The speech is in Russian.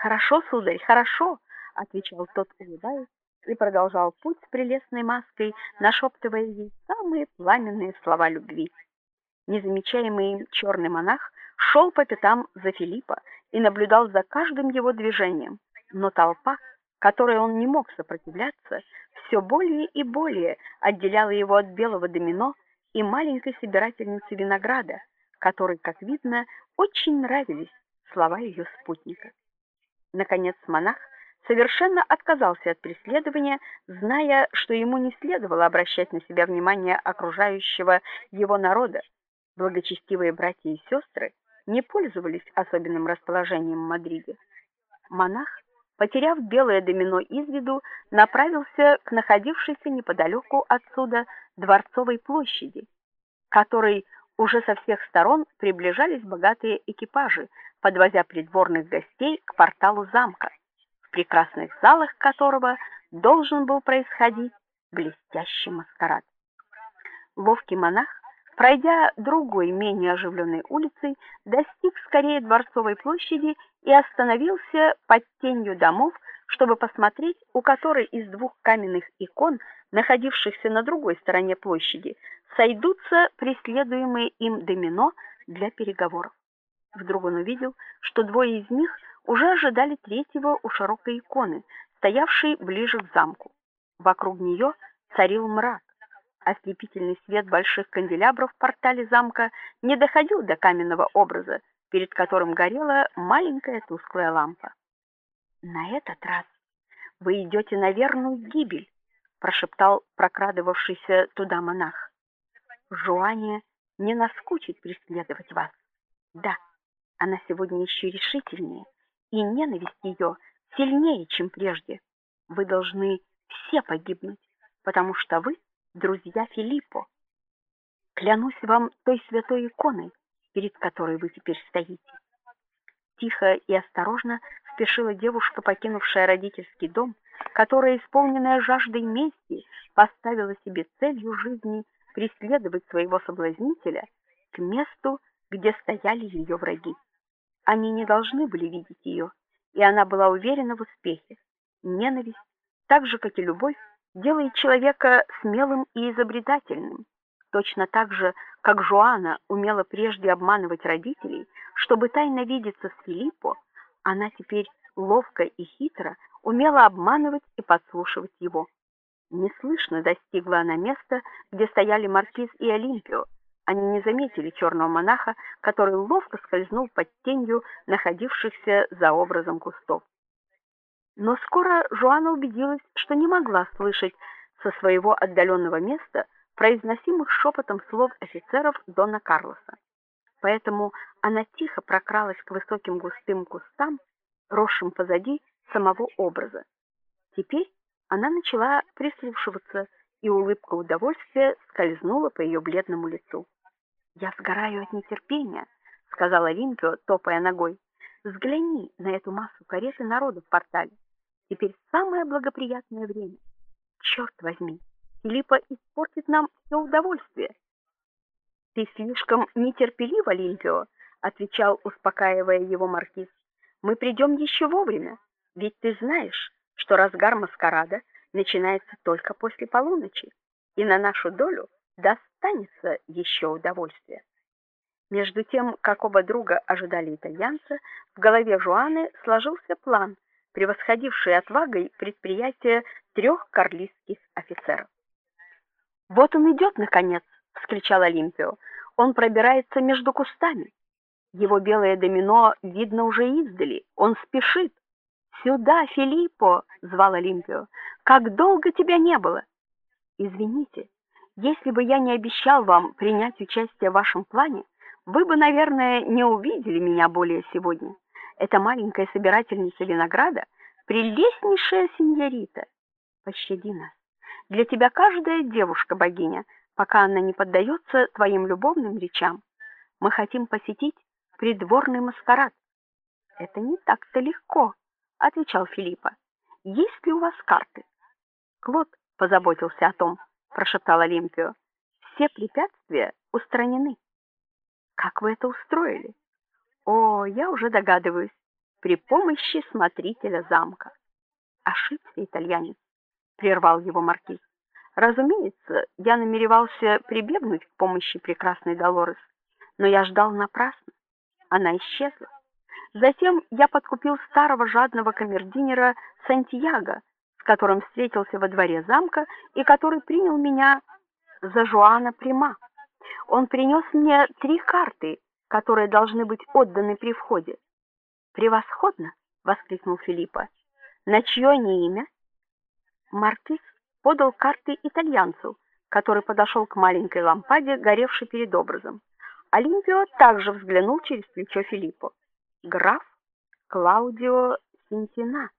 Хорошо, сударь, хорошо, отвечал тот, улыбаясь, и продолжал путь с прелестной маской, нашептывая ей самые пламенные слова любви. Незамечаемый им черный монах шел по пятам за Филиппа и наблюдал за каждым его движением, но толпа, которой он не мог сопротивляться, все более и более отделяла его от белого домино и маленькой собирательницы винограда, которой, как видно, очень нравились слова ее спутника. Наконец монах совершенно отказался от преследования, зная, что ему не следовало обращать на себя внимание окружающего его народа. Благочестивые братья и сестры не пользовались особенным расположением в Мадриде. Монах, потеряв белое домино из виду, направился к находившейся неподалеку отсюда Дворцовой площади, которой уже со всех сторон приближались богатые экипажи, подвозя придворных гостей к порталу замка в прекрасных залах которого должен был происходить блестящий маскарад. Ловкий монах, пройдя другой, менее оживленной улицей, достиг скорее Дворцовой площади и остановился под тенью домов, чтобы посмотреть, у которой из двух каменных икон, находившихся на другой стороне площади, сойдутся преследуемые им домино для переговоров. Вдруг он увидел, что двое из них уже ожидали третьего у широкой иконы, стоявшей ближе к замку. Вокруг нее царил мрак. Ослепительный свет больших канделябров в портале замка не доходил до каменного образа, перед которым горела маленькая тусклая лампа. На этот раз вы идете на верную гибель, прошептал прокрадывавшийся туда монах. Жуане не наскучит преследовать вас. Да, она сегодня еще решительнее и ненависть ее сильнее, чем прежде. Вы должны все погибнуть, потому что вы друзья Филиппо. Клянусь вам той святой иконой, перед которой вы теперь стоите. Тихо и осторожно спешила девушка, покинувшая родительский дом, которая, исполненная жаждой мести, поставила себе целью жизни преследовать своего соблазнителя к месту, где стояли ее враги. Они не должны были видеть ее, и она была уверена в успехе. Ненависть, так же как и любовь, делает человека смелым и изобретательным. Точно так же, как Жоанна умела прежде обманывать родителей, чтобы тайно видеться с Филиппо, она теперь ловко и хитро умела обманывать и подслушивать его. Неслышно достигла она места, где стояли маркиз и Олимпио, они не заметили черного монаха, который ловко скользнул под тенью находившихся за образом кустов. Но скоро Жуана убедилась, что не могла слышать со своего отдаленного места произносимых шепотом слов офицеров Дона Карлоса. Поэтому она тихо прокралась к высоким густым кустам, росшим позади самого образа. Теперь она начала прислушиваться, и улыбка удовольствия скользнула по ее бледному лицу. Я сгораю от нетерпения, сказала Олимпио, топая ногой. Взгляни на эту массу карет и народу в портале. Теперь самое благоприятное время. Черт возьми, Филиппа испортит нам все удовольствие. Ты слишком нетерпелив, Олимпио, отвечал, успокаивая его маркиз. Мы придем еще вовремя, ведь ты знаешь, что разгар маскарада начинается только после полуночи, и на нашу долю достанется еще удовольствие. Между тем, как оба друга ожидали итальянца, в голове Жуаны сложился план, превосходивший отвагой предприятие трех карлистских офицеров. Вот он идет наконец, вскричал Олимпио. Он пробирается между кустами. Его белое домино видно уже издали. Он спешит. Сюда, Филиппо, звал Олимпио. Как долго тебя не было? Извините, если бы я не обещал вам принять участие в вашем плане, вы бы, наверное, не увидели меня более сегодня. Эта маленькая собирательница винограда прелестнейшая сеньорита. Пощади нас. Для тебя каждая девушка богиня, пока она не поддается твоим любовным речам. Мы хотим посетить придворный маскарад. Это не так-то легко, отвечал Филиппа. Есть ли у вас карты? Клод позаботился о том, прошептал Олимпио. Все препятствия устранены. Как вы это устроили? О, я уже догадываюсь. при помощи смотрителя замка. Ошибся итальянец, прервал его маркиз. Разумеется, я намеревался прибегнуть к помощи прекрасной Долорес, но я ждал напрасно. Она исчезла. Затем я подкупил старого жадного камердинера Сантьяго, с которым встретился во дворе замка и который принял меня за Жуана Прима. Он принес мне три карты, которые должны быть отданы при входе. Превосходно, воскликнул Филиппа. На чье они имя? Маркиз подал карты итальянцу, который подошел к маленькой лампаде, горевшей перед образом. Олимпио также взглянул через плечо Филиппо. Граф Клаудио Синтина